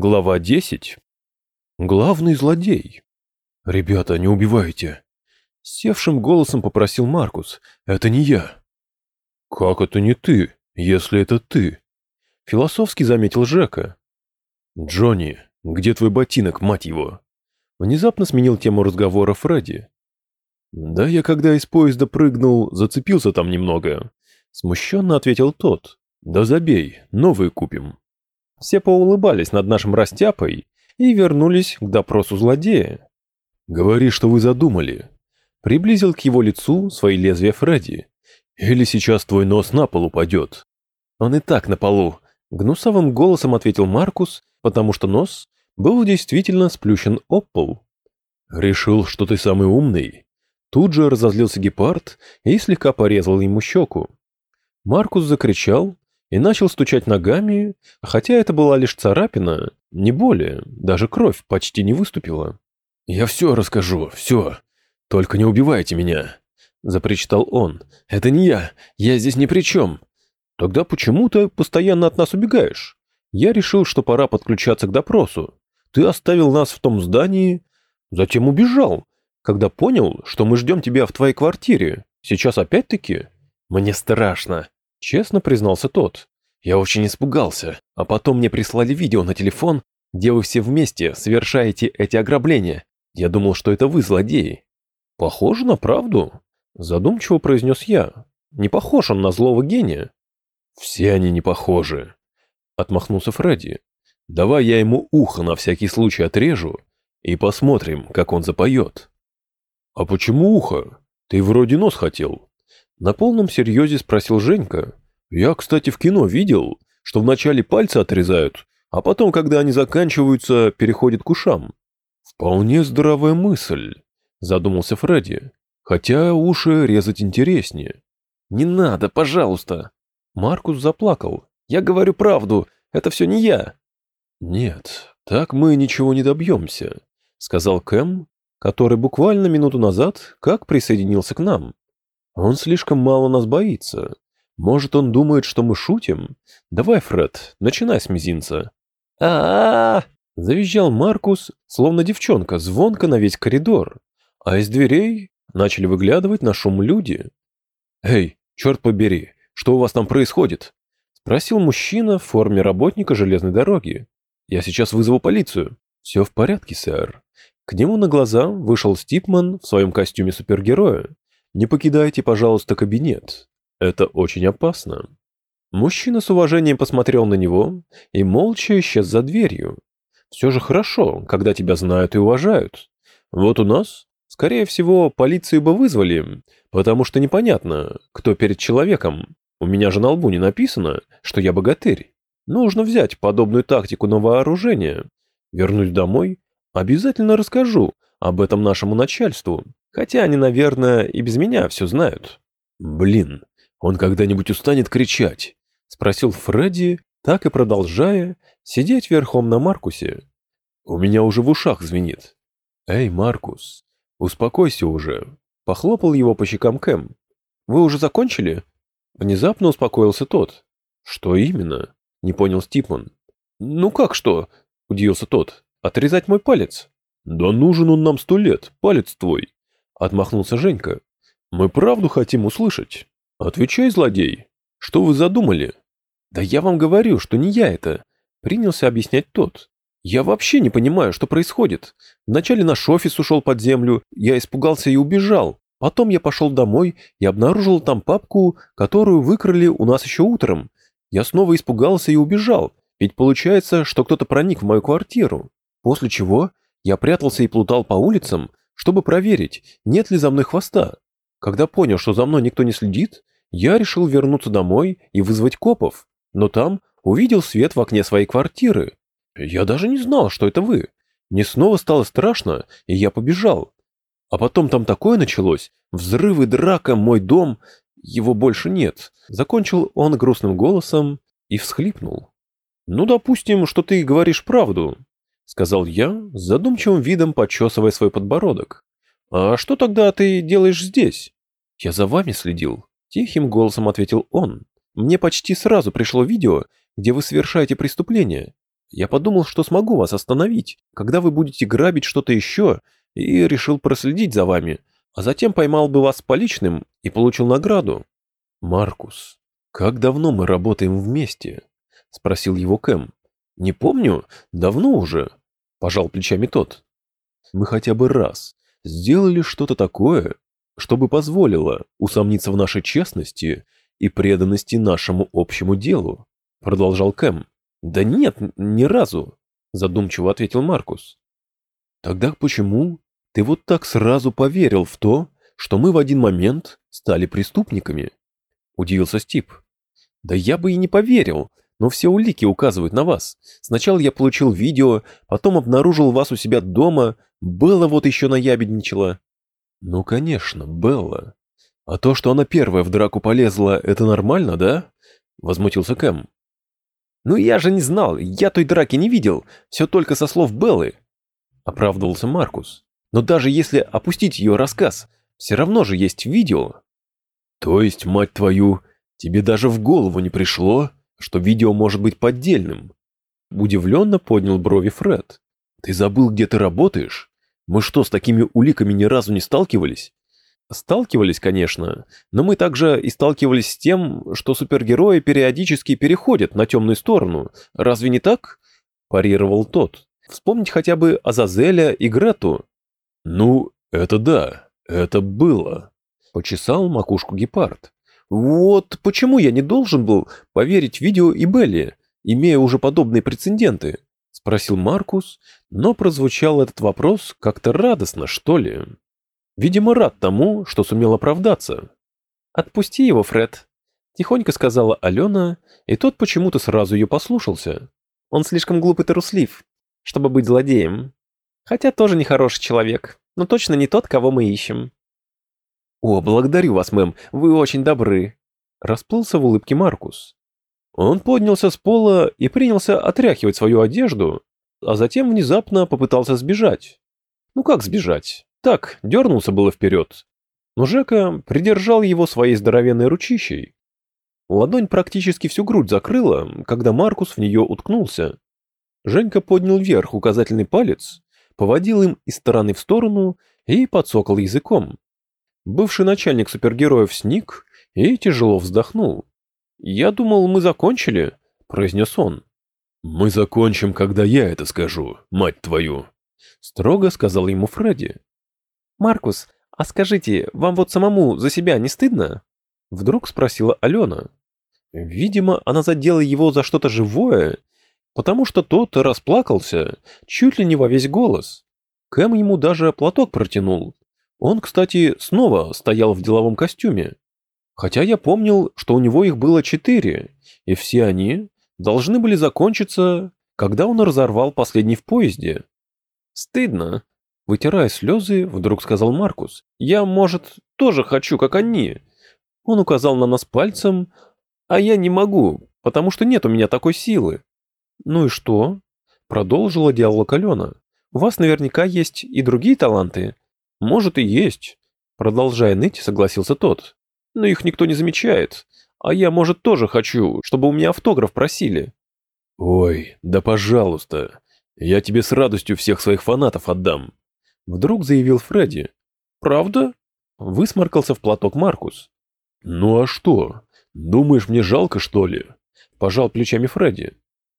Глава 10. Главный злодей. «Ребята, не убивайте!» Севшим голосом попросил Маркус. «Это не я!» «Как это не ты, если это ты?» Философски заметил Жека. «Джонни, где твой ботинок, мать его?» Внезапно сменил тему разговора Фредди. «Да я когда из поезда прыгнул, зацепился там немного». Смущенно ответил тот. «Да забей, новые купим». Все поулыбались над нашим растяпой и вернулись к допросу злодея. «Говори, что вы задумали». Приблизил к его лицу свои лезвия Фредди. «Или сейчас твой нос на пол упадет». «Он и так на полу», — гнусовым голосом ответил Маркус, потому что нос был действительно сплющен об пол. «Решил, что ты самый умный?» Тут же разозлился гепард и слегка порезал ему щеку. Маркус закричал и начал стучать ногами, хотя это была лишь царапина, не более, даже кровь почти не выступила. «Я все расскажу, все. Только не убивайте меня», — запричитал он. «Это не я, я здесь ни при чем». «Тогда почему ты постоянно от нас убегаешь? Я решил, что пора подключаться к допросу. Ты оставил нас в том здании, затем убежал, когда понял, что мы ждем тебя в твоей квартире. Сейчас опять-таки...» «Мне страшно», Честно признался тот. Я очень испугался, а потом мне прислали видео на телефон, где вы все вместе совершаете эти ограбления. Я думал, что это вы злодеи. Похоже на правду, задумчиво произнес я. Не похож он на злого гения. Все они не похожи, отмахнулся Фредди. Давай я ему ухо на всякий случай отрежу и посмотрим, как он запоет. А почему ухо? Ты вроде нос хотел. На полном серьезе спросил Женька. «Я, кстати, в кино видел, что вначале пальцы отрезают, а потом, когда они заканчиваются, переходят к ушам». «Вполне здравая мысль», — задумался Фредди. «Хотя уши резать интереснее». «Не надо, пожалуйста!» Маркус заплакал. «Я говорю правду, это все не я». «Нет, так мы ничего не добьемся», — сказал Кэм, который буквально минуту назад как присоединился к нам. Он слишком мало нас боится. Может, он думает, что мы шутим? Давай, Фред, начинай с мизинца. а а, Завизжал Маркус, словно девчонка, звонко на весь коридор. А из дверей начали выглядывать на шум люди. «Эй, черт побери, что у вас там происходит?» Спросил мужчина в форме работника железной дороги. «Я сейчас вызову полицию». «Все в порядке, сэр». К нему на глаза вышел Стипман в своем костюме супергероя не покидайте, пожалуйста, кабинет. Это очень опасно. Мужчина с уважением посмотрел на него и молча исчез за дверью. Все же хорошо, когда тебя знают и уважают. Вот у нас, скорее всего, полицию бы вызвали, потому что непонятно, кто перед человеком. У меня же на лбу не написано, что я богатырь. Нужно взять подобную тактику на вооружение. Вернусь домой, обязательно расскажу об этом нашему начальству. Хотя они, наверное, и без меня все знают. Блин, он когда-нибудь устанет кричать? Спросил Фредди, так и продолжая сидеть верхом на Маркусе. У меня уже в ушах звенит. Эй, Маркус, успокойся уже. Похлопал его по щекам Кэм. Вы уже закончили? Внезапно успокоился тот. Что именно? Не понял Стипман. Ну как что? Удивился тот. Отрезать мой палец? Да нужен он нам сто лет, палец твой. Отмахнулся Женька. Мы правду хотим услышать. Отвечай, злодей. Что вы задумали? Да я вам говорю, что не я это. Принялся объяснять тот. Я вообще не понимаю, что происходит. Вначале наш офис ушел под землю, я испугался и убежал. Потом я пошел домой и обнаружил там папку, которую выкрали у нас еще утром. Я снова испугался и убежал, ведь получается, что кто-то проник в мою квартиру. После чего я прятался и плутал по улицам, чтобы проверить, нет ли за мной хвоста. Когда понял, что за мной никто не следит, я решил вернуться домой и вызвать копов, но там увидел свет в окне своей квартиры. Я даже не знал, что это вы. Мне снова стало страшно, и я побежал. А потом там такое началось, взрывы, драка, мой дом, его больше нет. Закончил он грустным голосом и всхлипнул. Ну, допустим, что ты говоришь правду, сказал я, с задумчивым видом почесывая свой подбородок. А что тогда ты делаешь здесь? Я за вами следил, тихим голосом ответил он. Мне почти сразу пришло видео, где вы совершаете преступление. Я подумал, что смогу вас остановить, когда вы будете грабить что-то еще, и решил проследить за вами, а затем поймал бы вас с поличным и получил награду. Маркус, как давно мы работаем вместе? Спросил его Кэм. Не помню, давно уже, пожал плечами тот. Мы хотя бы раз сделали что-то такое, чтобы позволило усомниться в нашей честности и преданности нашему общему делу, продолжал Кэм. Да нет, ни разу, задумчиво ответил Маркус. Тогда почему ты вот так сразу поверил в то, что мы в один момент стали преступниками? Удивился Стип. Да я бы и не поверил, но все улики указывают на вас. Сначала я получил видео, потом обнаружил вас у себя дома, Белла вот еще наябедничала. Ну, конечно, Белла. А то, что она первая в драку полезла, это нормально, да? Возмутился Кэм. Ну я же не знал, я той драки не видел, все только со слов Беллы. Оправдывался Маркус. Но даже если опустить ее рассказ, все равно же есть видео. То есть, мать твою, тебе даже в голову не пришло, что видео может быть поддельным? Удивленно поднял брови Фред. Ты забыл, где ты работаешь? Мы что, с такими уликами ни разу не сталкивались? Сталкивались, конечно, но мы также и сталкивались с тем, что супергерои периодически переходят на темную сторону. Разве не так? Парировал тот. Вспомнить хотя бы Азазеля и Грету. Ну, это да, это было. Почесал макушку гепард. Вот почему я не должен был поверить видео и Белли, имея уже подобные прецеденты? Спросил Маркус, но прозвучал этот вопрос как-то радостно, что ли. Видимо, рад тому, что сумел оправдаться. «Отпусти его, Фред», — тихонько сказала Алена, и тот почему-то сразу ее послушался. «Он слишком глупый труслив, чтобы быть злодеем. Хотя тоже нехороший человек, но точно не тот, кого мы ищем». «О, благодарю вас, мэм, вы очень добры», — расплылся в улыбке Маркус. Он поднялся с пола и принялся отряхивать свою одежду, а затем внезапно попытался сбежать. Ну как сбежать? Так, дернулся было вперед. Но Жека придержал его своей здоровенной ручищей. Ладонь практически всю грудь закрыла, когда Маркус в нее уткнулся. Женька поднял вверх указательный палец, поводил им из стороны в сторону и подсокал языком. Бывший начальник супергероев сник и тяжело вздохнул. «Я думал, мы закончили», — произнес он. «Мы закончим, когда я это скажу, мать твою», — строго сказал ему Фредди. «Маркус, а скажите, вам вот самому за себя не стыдно?» Вдруг спросила Алена. Видимо, она задела его за что-то живое, потому что тот расплакался чуть ли не во весь голос. Кэм ему даже платок протянул, он, кстати, снова стоял в деловом костюме. Хотя я помнил, что у него их было четыре, и все они должны были закончиться, когда он разорвал последний в поезде. «Стыдно», — вытирая слезы, вдруг сказал Маркус. «Я, может, тоже хочу, как они». Он указал на нас пальцем, а я не могу, потому что нет у меня такой силы. «Ну и что?» — продолжила диалог Алена. «У вас наверняка есть и другие таланты, «Может и есть», — продолжая ныть, согласился тот. «Но их никто не замечает. А я, может, тоже хочу, чтобы у меня автограф просили». «Ой, да пожалуйста. Я тебе с радостью всех своих фанатов отдам», — вдруг заявил Фредди. «Правда?» — высморкался в платок Маркус. «Ну а что? Думаешь, мне жалко, что ли?» — пожал плечами Фредди.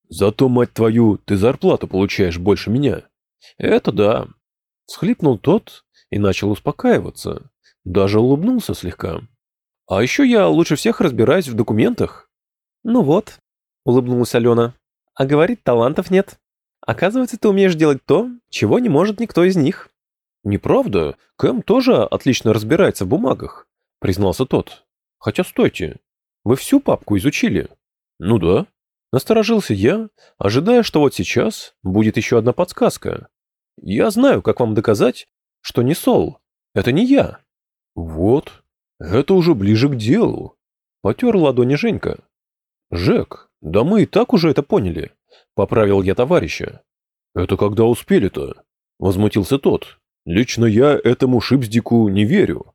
«Зато, мать твою, ты зарплату получаешь больше меня». «Это да», — схлипнул тот и начал успокаиваться. Даже улыбнулся слегка. «А еще я лучше всех разбираюсь в документах». «Ну вот», — улыбнулась Алена. «А говорит, талантов нет. Оказывается, ты умеешь делать то, чего не может никто из них». «Неправда. Кэм тоже отлично разбирается в бумагах», — признался тот. «Хотя стойте, вы всю папку изучили?» «Ну да». Насторожился я, ожидая, что вот сейчас будет еще одна подсказка. «Я знаю, как вам доказать, что не Сол. Это не я. Вот, это уже ближе к делу. Потер ладони Женька. Жек, да мы и так уже это поняли. Поправил я товарища. Это когда успели-то? Возмутился тот. Лично я этому шипздику не верю.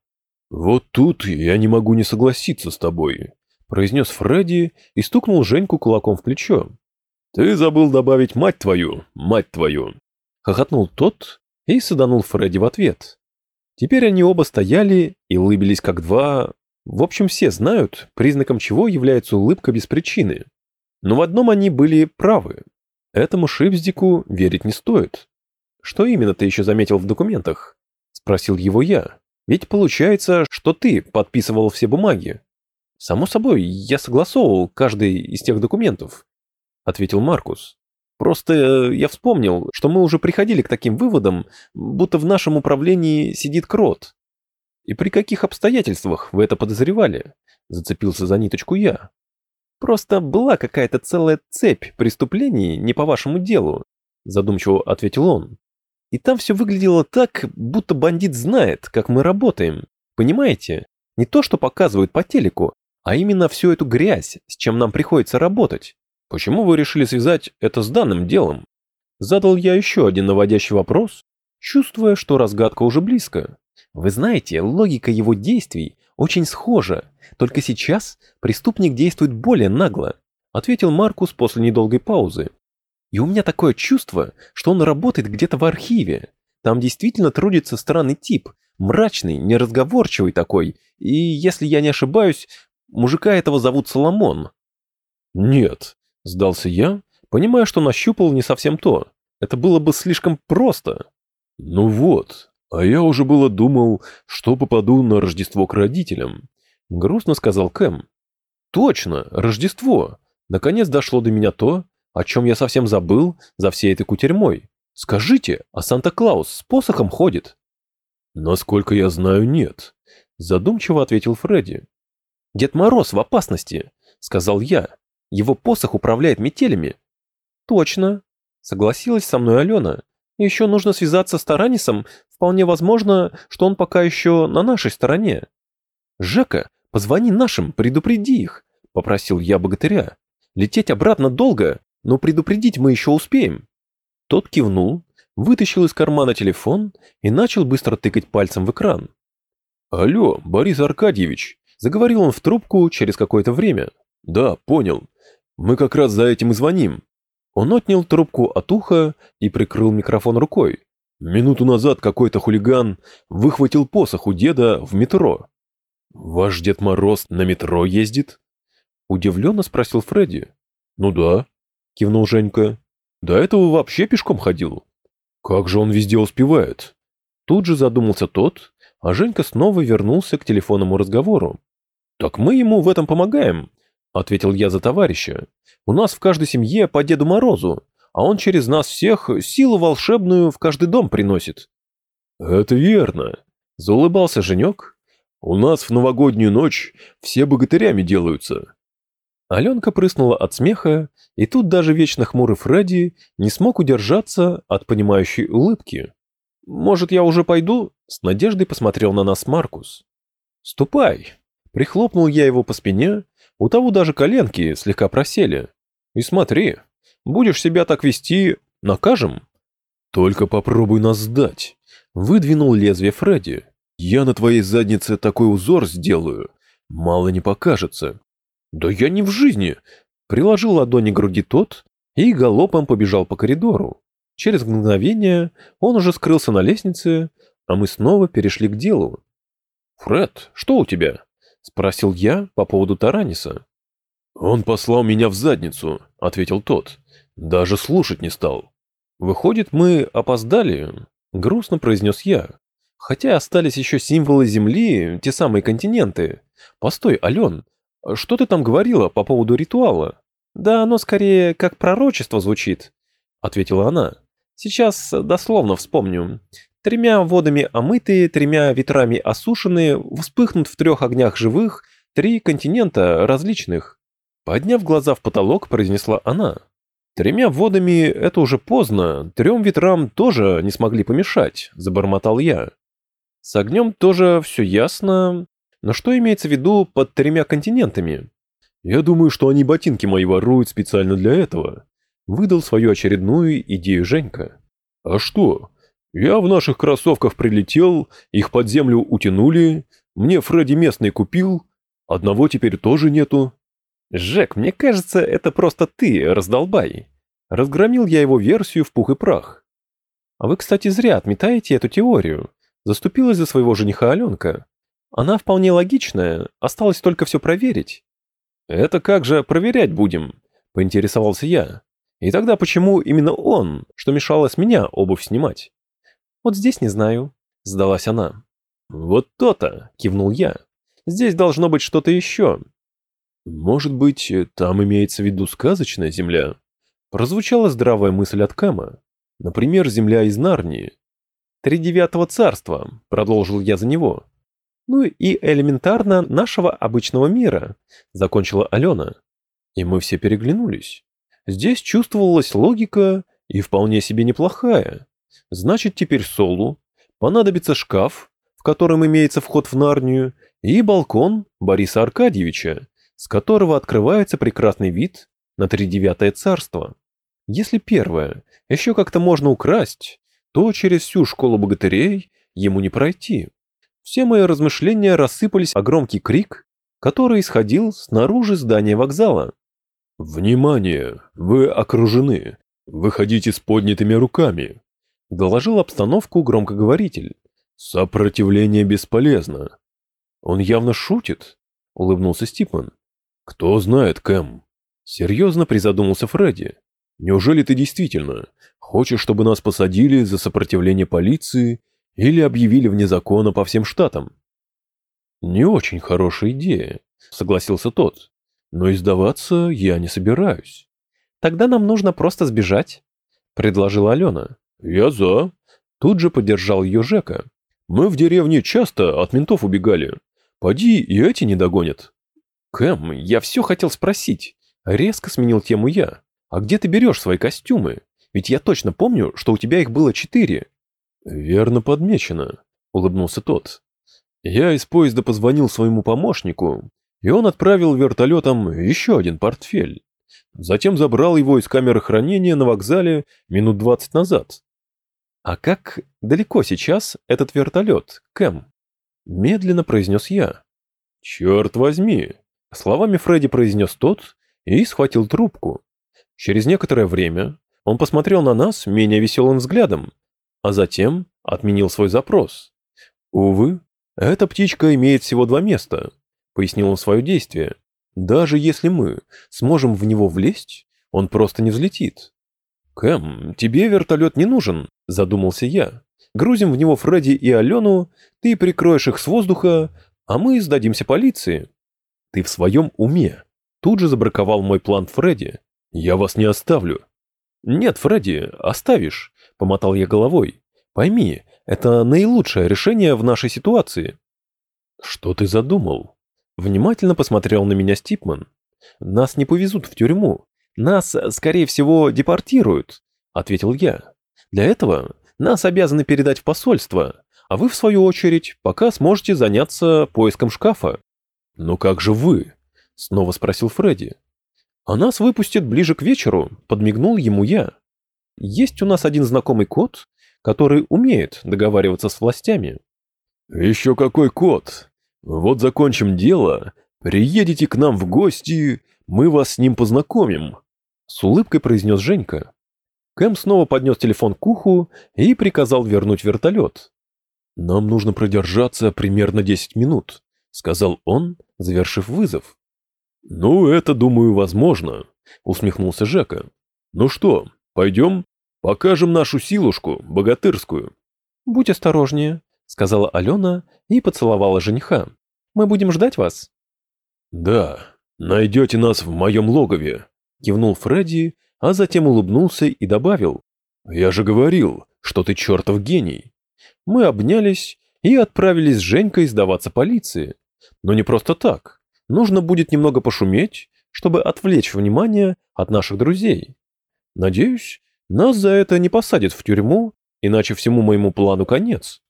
Вот тут я не могу не согласиться с тобой, произнес Фредди и стукнул Женьку кулаком в плечо. «Ты забыл добавить мать твою, мать твою!» Хохотнул тот и саданул Фредди в ответ. Теперь они оба стояли и улыбились как два... В общем, все знают, признаком чего является улыбка без причины. Но в одном они были правы. Этому Шипздику верить не стоит. «Что именно ты еще заметил в документах?» — спросил его я. «Ведь получается, что ты подписывал все бумаги». «Само собой, я согласовывал каждый из тех документов», — ответил Маркус. «Просто э, я вспомнил, что мы уже приходили к таким выводам, будто в нашем управлении сидит крот». «И при каких обстоятельствах вы это подозревали?» — зацепился за ниточку я. «Просто была какая-то целая цепь преступлений не по вашему делу», — задумчиво ответил он. «И там все выглядело так, будто бандит знает, как мы работаем. Понимаете? Не то, что показывают по телеку, а именно всю эту грязь, с чем нам приходится работать. Почему вы решили связать это с данным делом? Задал я еще один наводящий вопрос, чувствуя, что разгадка уже близко. Вы знаете, логика его действий очень схожа, только сейчас преступник действует более нагло, ответил Маркус после недолгой паузы. И у меня такое чувство, что он работает где-то в архиве. Там действительно трудится странный тип, мрачный, неразговорчивый такой, и, если я не ошибаюсь, Мужика этого зовут Соломон». «Нет», — сдался я, понимая, что нащупал не совсем то. Это было бы слишком просто. «Ну вот, а я уже было думал, что попаду на Рождество к родителям», — грустно сказал Кэм. «Точно, Рождество! Наконец дошло до меня то, о чем я совсем забыл за всей этой кутерьмой. Скажите, а Санта-Клаус с посохом ходит?» «Насколько я знаю, нет», — задумчиво ответил Фредди. «Дед Мороз в опасности», — сказал я. «Его посох управляет метелями». «Точно», — согласилась со мной Алена. «Еще нужно связаться с Таранисом. Вполне возможно, что он пока еще на нашей стороне». «Жека, позвони нашим, предупреди их», — попросил я богатыря. «Лететь обратно долго, но предупредить мы еще успеем». Тот кивнул, вытащил из кармана телефон и начал быстро тыкать пальцем в экран. «Алло, Борис Аркадьевич, Заговорил он в трубку через какое-то время. «Да, понял. Мы как раз за этим и звоним». Он отнял трубку от уха и прикрыл микрофон рукой. Минуту назад какой-то хулиган выхватил посох у деда в метро. «Ваш Дед Мороз на метро ездит?» Удивленно спросил Фредди. «Ну да», — кивнул Женька. «До этого вообще пешком ходил. Как же он везде успевает?» Тут же задумался тот, а Женька снова вернулся к телефонному разговору. «Так мы ему в этом помогаем», — ответил я за товарища. «У нас в каждой семье по Деду Морозу, а он через нас всех силу волшебную в каждый дом приносит». «Это верно», — заулыбался Женек. «У нас в новогоднюю ночь все богатырями делаются». Аленка прыснула от смеха, и тут даже вечно хмурый Фредди не смог удержаться от понимающей улыбки. «Может, я уже пойду?» — с надеждой посмотрел на нас Маркус. «Ступай!» Прихлопнул я его по спине, у того даже коленки слегка просели. «И смотри, будешь себя так вести, накажем?» «Только попробуй нас сдать!» — выдвинул лезвие Фредди. «Я на твоей заднице такой узор сделаю, мало не покажется». «Да я не в жизни!» — приложил ладони к груди тот и галопом побежал по коридору. Через мгновение он уже скрылся на лестнице, а мы снова перешли к делу. «Фред, что у тебя?» — спросил я по поводу Тараниса. «Он послал меня в задницу», — ответил тот. «Даже слушать не стал». «Выходит, мы опоздали?» — грустно произнес я. «Хотя остались еще символы Земли, те самые континенты. Постой, Ален, что ты там говорила по поводу ритуала?» «Да оно скорее как пророчество звучит», — ответила она. Сейчас дословно вспомню. Тремя водами омытые, тремя ветрами осушенные, вспыхнут в трех огнях живых, три континента различных. Подняв глаза в потолок, произнесла она. Тремя водами это уже поздно, трем ветрам тоже не смогли помешать, забормотал я. С огнем тоже все ясно, но что имеется в виду под тремя континентами? Я думаю, что они ботинки мои воруют специально для этого. Выдал свою очередную идею Женька. «А что? Я в наших кроссовках прилетел, их под землю утянули, мне Фредди местный купил, одного теперь тоже нету». «Жек, мне кажется, это просто ты, раздолбай», Разгромил я его версию в пух и прах. А вы, кстати, зря отметаете эту теорию. Заступилась за своего жениха Аленка. Она вполне логичная, осталось только все проверить. Это как же проверять будем? Поинтересовался я. И тогда почему именно он, что мешало с меня обувь снимать? Вот здесь не знаю, сдалась она. Вот то-то, кивнул я. Здесь должно быть что-то еще. Может быть, там имеется в виду сказочная земля? Прозвучала здравая мысль от Кэма. Например, земля из Нарнии. Тридевятого царства, продолжил я за него. Ну и элементарно нашего обычного мира, закончила Алена. И мы все переглянулись. Здесь чувствовалась логика и вполне себе неплохая. Значит, теперь Солу понадобится шкаф, в котором имеется вход в Нарнию, и балкон Бориса Аркадьевича, с которого открывается прекрасный вид на тридевятое царство. Если первое еще как-то можно украсть, то через всю школу богатырей ему не пройти. Все мои размышления рассыпались о громкий крик, который исходил снаружи здания вокзала. «Внимание! Вы окружены! Выходите с поднятыми руками!» Доложил обстановку громкоговоритель. «Сопротивление бесполезно!» «Он явно шутит», — улыбнулся Стипман. «Кто знает, Кэм?» Серьезно призадумался Фредди. «Неужели ты действительно хочешь, чтобы нас посадили за сопротивление полиции или объявили вне закона по всем штатам?» «Не очень хорошая идея», — согласился тот. «Но издаваться я не собираюсь». «Тогда нам нужно просто сбежать», — предложила Алена. «Я за». Тут же поддержал ее Жека. «Мы в деревне часто от ментов убегали. Поди и эти не догонят». «Кэм, я все хотел спросить». Резко сменил тему я. «А где ты берешь свои костюмы? Ведь я точно помню, что у тебя их было четыре». «Верно подмечено», — улыбнулся тот. «Я из поезда позвонил своему помощнику, и он отправил вертолетом еще один портфель. Затем забрал его из камеры хранения на вокзале минут двадцать назад». «А как далеко сейчас этот вертолет, Кэм?» Медленно произнес я. «Черт возьми!» Словами Фредди произнес тот и схватил трубку. Через некоторое время он посмотрел на нас менее веселым взглядом, а затем отменил свой запрос. «Увы, эта птичка имеет всего два места», — пояснил он свое действие. «Даже если мы сможем в него влезть, он просто не взлетит». «Кэм, тебе вертолет не нужен», — задумался я. «Грузим в него Фредди и Алену, ты прикроешь их с воздуха, а мы сдадимся полиции». «Ты в своем уме?» Тут же забраковал мой план Фредди. «Я вас не оставлю». «Нет, Фредди, оставишь», — помотал я головой. «Пойми, это наилучшее решение в нашей ситуации». «Что ты задумал?» Внимательно посмотрел на меня Стипман. «Нас не повезут в тюрьму. Нас, скорее всего, депортируют», — ответил я. «Для этого нас обязаны передать в посольство, а вы, в свою очередь, пока сможете заняться поиском шкафа». «Но как же вы?» — снова спросил Фредди. «А нас выпустят ближе к вечеру», — подмигнул ему я. «Есть у нас один знакомый кот, который умеет договариваться с властями». «Еще какой кот? Вот закончим дело, приедете к нам в гости, мы вас с ним познакомим», — с улыбкой произнес Женька. Кэм снова поднес телефон к уху и приказал вернуть вертолет. «Нам нужно продержаться примерно 10 минут», — сказал он, завершив вызов. «Ну, это, думаю, возможно», — усмехнулся Жека. «Ну что, пойдем? Покажем нашу силушку, богатырскую». «Будь осторожнее», — сказала Алена и поцеловала жениха. «Мы будем ждать вас». «Да, найдете нас в моем логове», — кивнул Фредди, а затем улыбнулся и добавил. «Я же говорил, что ты чертов гений». Мы обнялись и отправились с Женькой сдаваться полиции. Но не просто так. Нужно будет немного пошуметь, чтобы отвлечь внимание от наших друзей. Надеюсь, нас за это не посадят в тюрьму, иначе всему моему плану конец.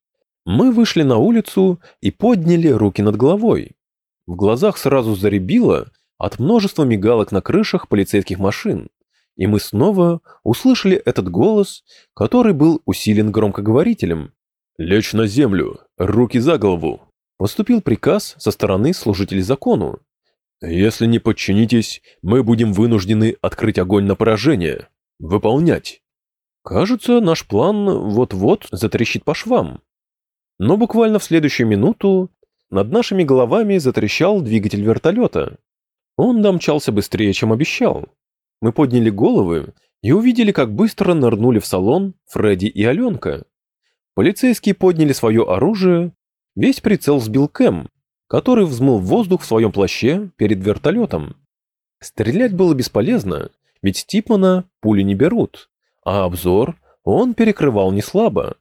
Мы вышли на улицу и подняли руки над головой. В глазах сразу заребило от множества мигалок на крышах полицейских машин, и мы снова услышали этот голос, который был усилен громкоговорителем. «Лечь на землю, руки за голову, Поступил приказ со стороны служителей закону. «Если не подчинитесь, мы будем вынуждены открыть огонь на поражение», Выполнять. Кажется, наш план вот-вот затрещит по швам. Но буквально в следующую минуту над нашими головами затрещал двигатель вертолета. Он домчался быстрее, чем обещал. Мы подняли головы и увидели, как быстро нырнули в салон Фредди и Аленка. Полицейские подняли свое оружие, весь прицел сбил Кэм, который взмыл воздух в своем плаще перед вертолетом. Стрелять было бесполезно, ведь Стипмана пули не берут, а обзор он перекрывал неслабо.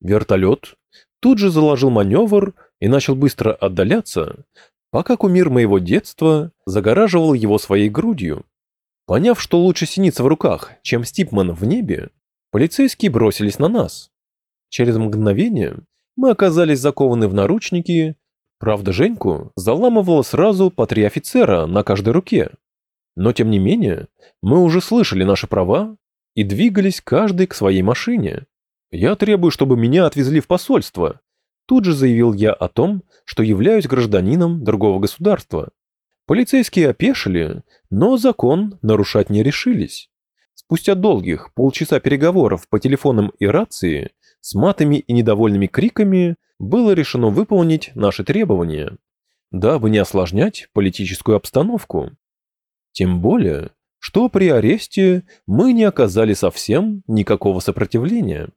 Вертолет тут же заложил маневр и начал быстро отдаляться, пока кумир моего детства загораживал его своей грудью. Поняв, что лучше синица в руках, чем Стипман в небе, полицейские бросились на нас. Через мгновение мы оказались закованы в наручники, правда Женьку заламывало сразу по три офицера на каждой руке. Но тем не менее, мы уже слышали наши права и двигались каждый к своей машине. Я требую, чтобы меня отвезли в посольство. Тут же заявил я о том, что являюсь гражданином другого государства. Полицейские опешили, но закон нарушать не решились. Спустя долгих полчаса переговоров по телефонам и рации с матами и недовольными криками было решено выполнить наши требования, дабы не осложнять политическую обстановку. Тем более, что при аресте мы не оказали совсем никакого сопротивления.